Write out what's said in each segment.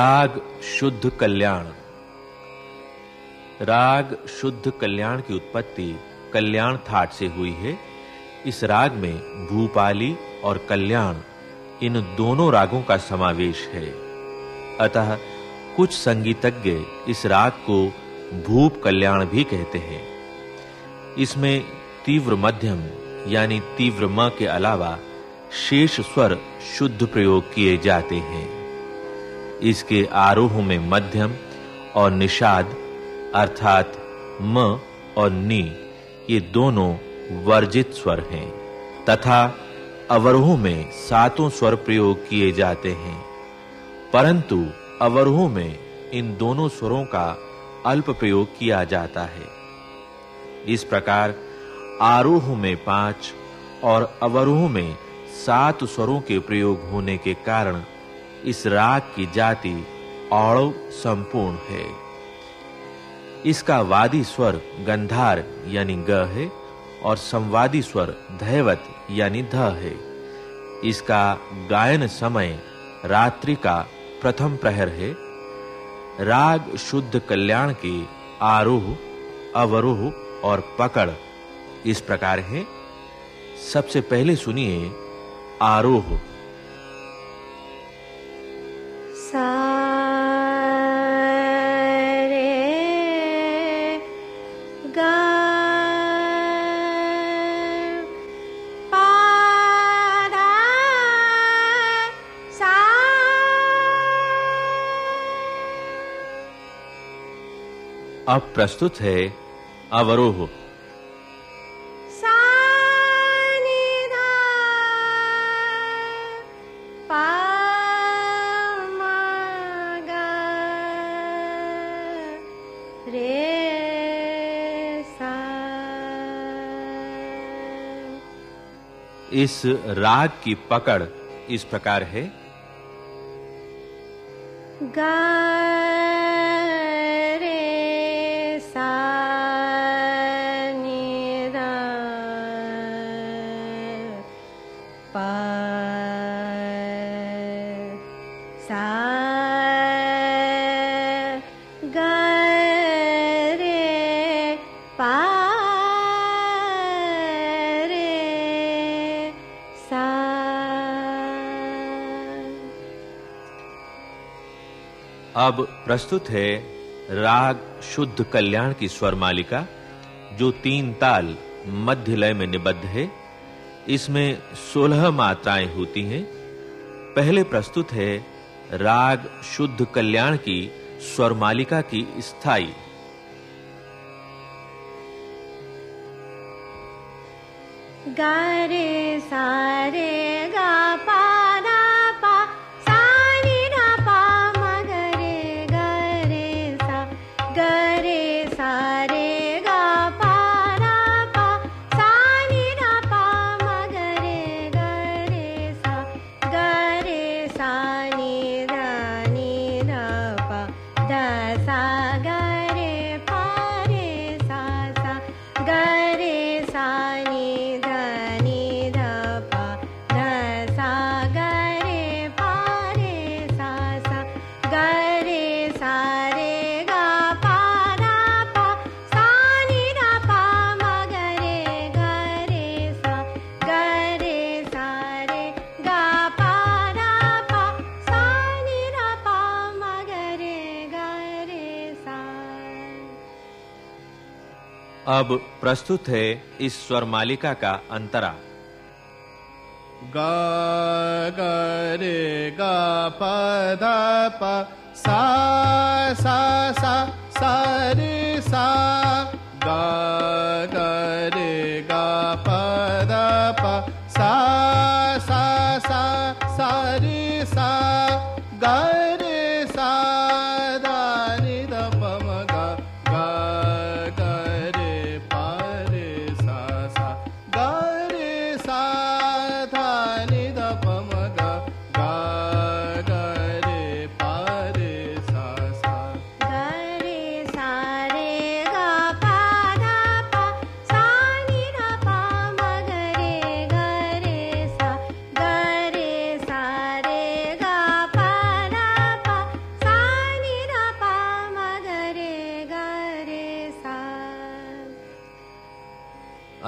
राग शुद्ध कल्याण। राग शुद्ध कल्याण की उत्पत्ति कल्याण थाट से हुई है। इस राग में भूपाली और कल्याण, इन दोनों रागों का समावेश है। अतः कुछ संगीतज्ञ इस राग को भूप कल्याण भी कहते हैं। इसमें तीव्र मध्यम, यानी तीव्र म के अलावा शेष स्वर शुद्ध प्रयोग किए जाते हैं। इसके आरोह में मध्यम और निषाद, अर्थात म और नी, ये दोनों वर्जित स्वर हैं, तथा अवरोह में सातों स्वर प्रयोग किए जाते हैं। परंतु अवरोह में इन दोनों स्वरों का अल्प प्रयोग किया जाता है। इस प्रकार आरोह में पाँच और अवरोह में सात स्वरों के प्रयोग होने के कारण इस राग की जाति औड़व संपूर्ण है। इसका वादी स्वर गंधार यानी ग है और संवादी स्वर धैवत यानी ध है। इसका गायन समय रात्रि का प्रथम प्रहर है। राग शुद्ध कल्याण के आरोह, अवरोह और पकड़ इस प्रकार है। सबसे पहले सुनिए आरोह। अब प्रस्तुत है अवरोह। इस राग की पकड़ इस प्रकार है। गा अब प्रस्तुत है राग शुद्ध कल्याण की स्वर मालिका, जो तीन ताल मध्य लय में निबद्ध है। इसमें 16 मात्राएँ होती हैं। पहले प्रस्तुत है राग शुद्ध कल्याण की स्वर मालिका की स्थायी। गा रे सा रे गा पा अब प्रस्तुत है इस स्वर मालिका का अंतरा। गा, ग, रे, गा, प, ध, प, सा सा सा सा, रे, सा।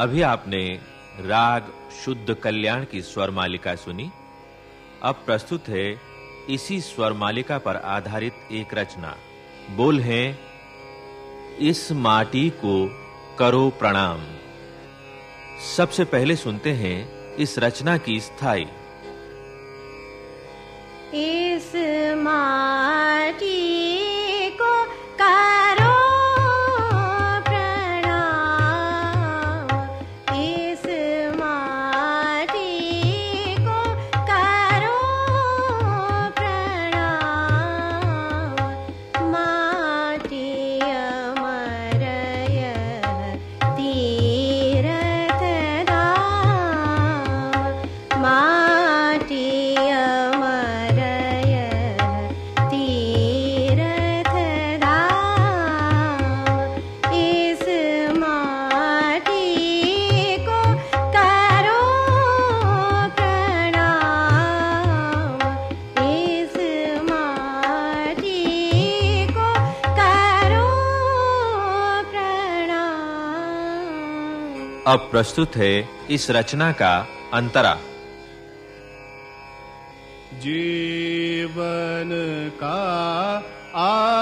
अभी आपने राग शुद्ध कल्याण की स्वर मालिका सुनी। अब प्रस्तुत है इसी स्वर मालिका पर आधारित एक रचना। बोल है, इस माटी को करो प्रणाम। सबसे पहले सुनते हैं इस रचना की स्थायी। इस मा अब प्रस्तुत है इस रचना का अंतरा। जीवन का आ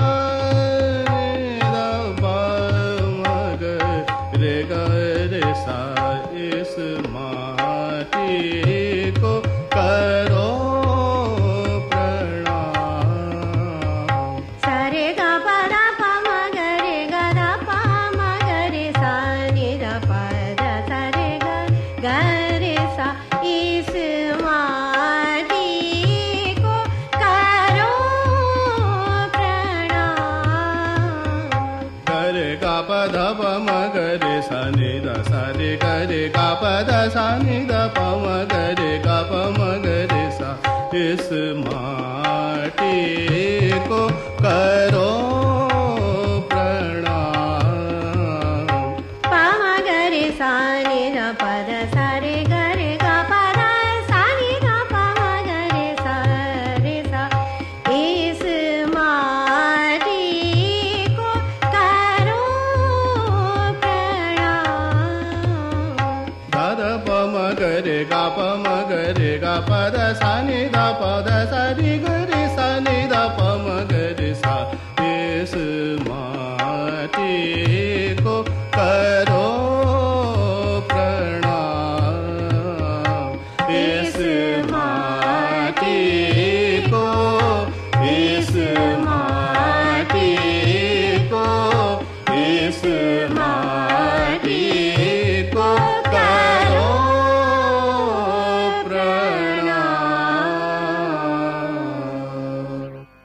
Kesma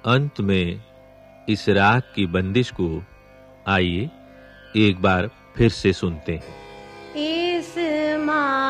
अंत में इस राग की बंदिश को आइए एक बार फिर से सुनते हैं। इस माँ